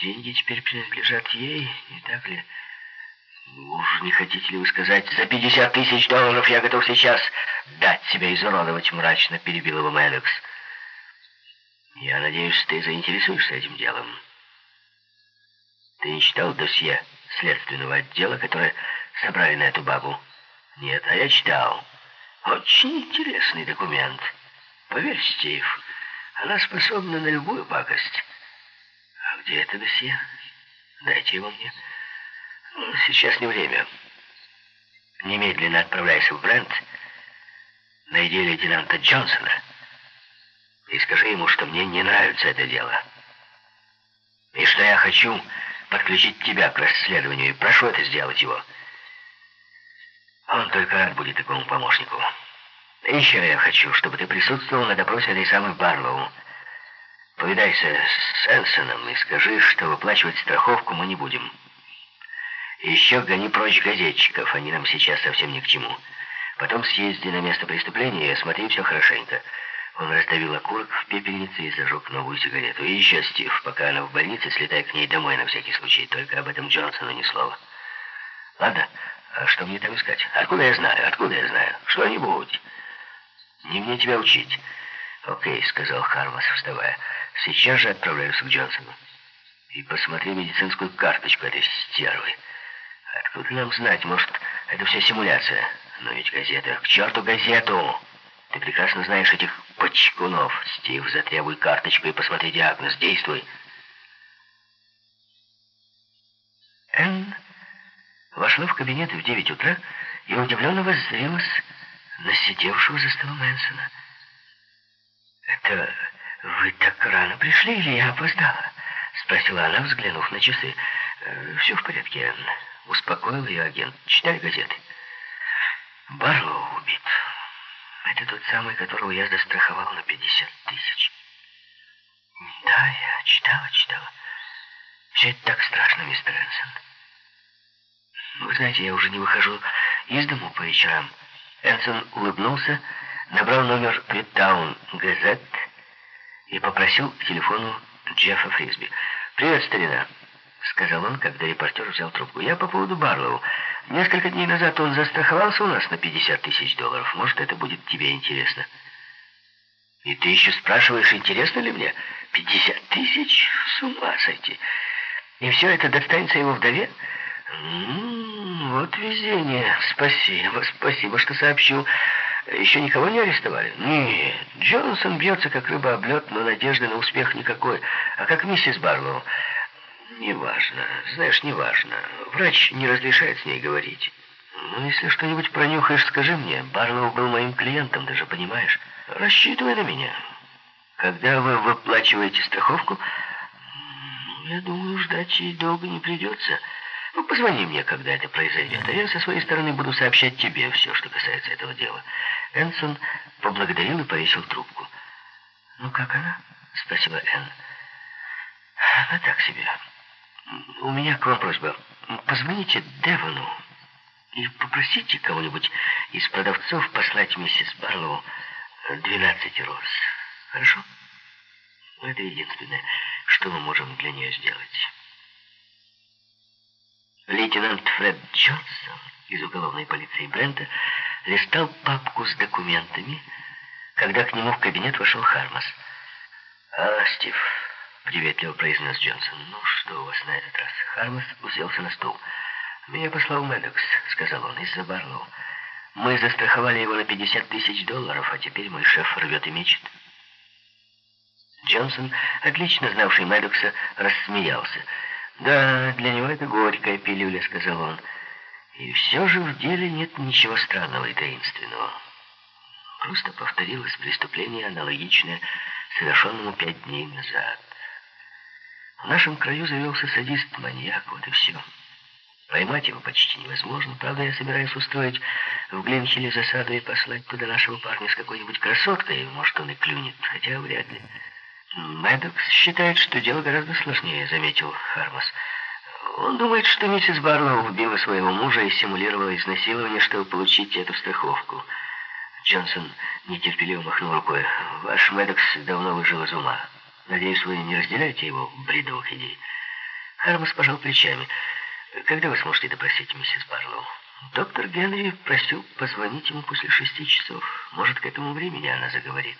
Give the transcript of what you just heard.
Деньги теперь принадлежат ей, не так ли? Уж не хотите ли вы сказать, за 50 тысяч долларов я готов сейчас дать себя изуродовать, мрачно перебил его Мэддокс. Я надеюсь, ты заинтересуешься этим делом. Ты не читал досье следственного отдела, которое собрали на эту бабу? Нет, а я читал. Очень интересный документ. Поверь, Стив, она способна на любую пакость. Где это досье? Дайте его мне. Сейчас не время. Немедленно отправляйся в Брент, найди лейтенанта Джонсона и скажи ему, что мне не нравится это дело. И что я хочу подключить тебя к расследованию, и прошу это сделать его. Он только рад будет такому помощнику. Еще я хочу, чтобы ты присутствовал на допросе этой самой Барлоу. Повидайся с Энсоном и скажи, что выплачивать страховку мы не будем. Еще гони прочь газетчиков, они нам сейчас совсем ни к чему. Потом съезди на место преступления и осмотри все хорошенько. Он раздавил окурок в пепельнице и зажег новую сигарету. И еще, Стив, пока она в больнице, слетай к ней домой на всякий случай. Только об этом Джонсону ни слова. Ладно, а что мне там искать? Откуда я знаю? Откуда я знаю? Что-нибудь. Не мне тебя учить. Окей, сказал Хармас, вставая. Сейчас же отправляюсь к Джонсону. И посмотри медицинскую карточку этой стервы. Откуда нам знать? Может, это все симуляция? Но ведь газета... К черту газету! Ты прекрасно знаешь этих почкунов. Стив, затребуй карточку и посмотри диагноз. Действуй. Энн вошла в кабинет в 9 утра и удивленно воззрелась на сидевшего за столом Мэнсона. «Это вы так рано пришли или я опоздала?» Спросила она, взглянув на часы. «Э, «Все в порядке, Энн». Успокоил ее агент. «Читай газеты». Барлоу убит. Это тот самый, которого я застраховал на 50 тысяч. Да, я читала, читала. Все это так страшно, мистер Энсон. Вы знаете, я уже не выхожу из дому по вечерам. Энсон улыбнулся, набрал номер Питтаун Газет и попросил к телефону Джеффа Фрисби. «Привет, старина», — сказал он, когда репортер взял трубку. «Я по поводу Барлоу. Несколько дней назад он застраховался у нас на 50 тысяч долларов. Может, это будет тебе интересно». «И ты еще спрашиваешь, интересно ли мне? 50 тысяч? С ума сойти! И все это достанется его вдове?» М-м, «Вот везение. Спасибо, спасибо, что сообщил. Еще никого не арестовали?» «Нет, Джонсон бьется, как рыба об лед, но надежды на успех никакой. А как миссис Барлоу?» «Неважно. Знаешь, неважно. Врач не разрешает с ней говорить. Ну, если что-нибудь пронюхаешь, скажи мне. Барлоу был моим клиентом, даже понимаешь. Рассчитывай на меня. Когда вы выплачиваете страховку, я думаю, ждать ей долго не придется». Ну, позвони мне, когда это произойдет, а я со своей стороны буду сообщать тебе все, что касается этого дела. Энсон поблагодарил и повесил трубку. «Ну, как она?» — спросила Энн. «Она так себе. У меня к вам просьба. Позвоните Девону и попросите кого-нибудь из продавцов послать миссис Барлоу 12 роз. Хорошо? Это единственное, что мы можем для нее сделать». Лейтенант Фред Джонсон из уголовной полиции Брента листал папку с документами, когда к нему в кабинет вошел Хармас. «А, Стив», — приветливо произнес Джонсон, — «ну что у вас на этот раз?» Хармас уселся на стул. «Меня послал Мэддокс», — сказал он, — «из-за Барлоу. Мы застраховали его на 50 тысяч долларов, а теперь мой шеф рвет и мечет». Джонсон, отлично знавший Мэддокса, рассмеялся. «Да, для него это горькая пилюля», — сказал он. «И все же в деле нет ничего странного и таинственного. Просто повторилось преступление, аналогичное совершенному пять дней назад. В нашем краю завелся садист-маньяк, вот и все. Поймать его почти невозможно. Правда, я собираюсь устроить в Глинхилле засаду и послать туда нашего парня с какой-нибудь красоткой. Может, он и клюнет, хотя вряд ли». Мэддокс считает, что дело гораздо сложнее, заметил Хармас. Он думает, что миссис Барлоу убила своего мужа и симулировала изнасилование, чтобы получить эту страховку. Джонсон нетерпеливо махнул рукой. Ваш Мэддокс давно выжил из ума. Надеюсь, вы не разделяете его бредовых идей. Хармас пожал плечами. «Когда вы сможете допросить миссис Барлоу?» Доктор Генри просил позвонить ему после шести часов. Может, к этому времени она заговорит.